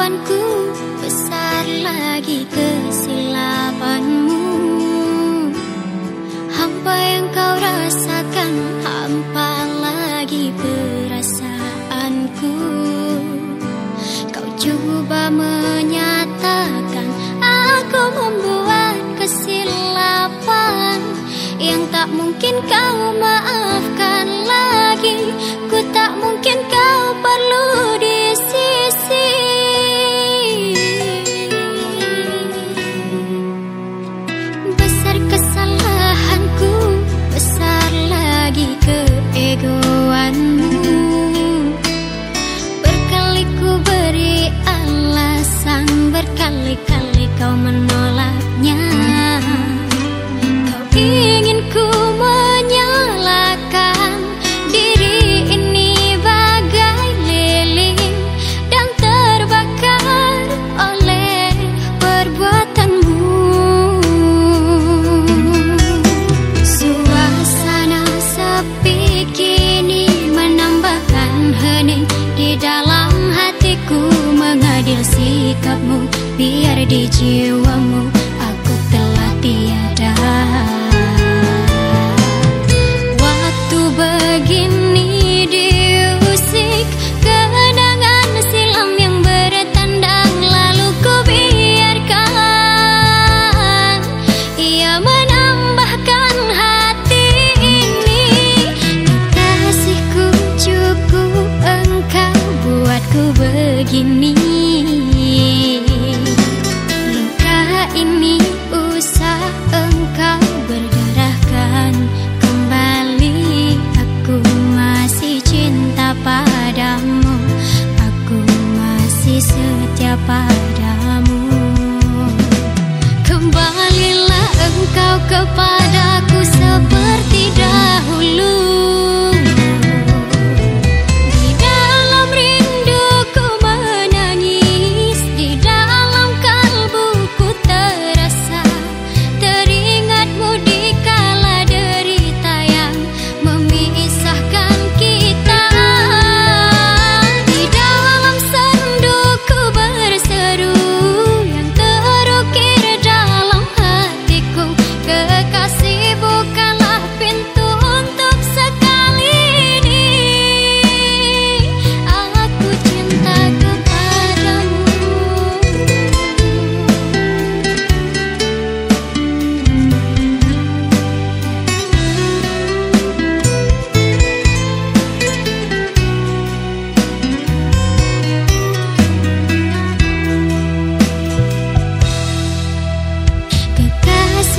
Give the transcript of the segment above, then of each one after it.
harapanku besar lagi kesilapanmu. Hampa yang kau rasakan hampa lagi perasaanku. Kau coba menyatakan aku membuat kesilapan. Yang tak mungkin kau maafkan lagi kau know. biar di jiwamu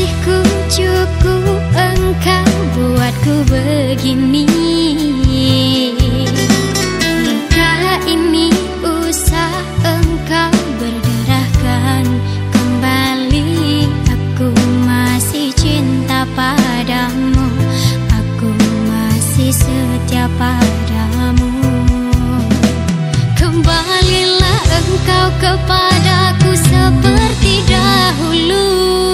kasihku cukup engkau buatku begini. Kala ini usah engkau berdarahkan kembali Aku masih cinta padamu Aku masih setia padamu. Kembalilah engkau kepadaku seperti dahulu.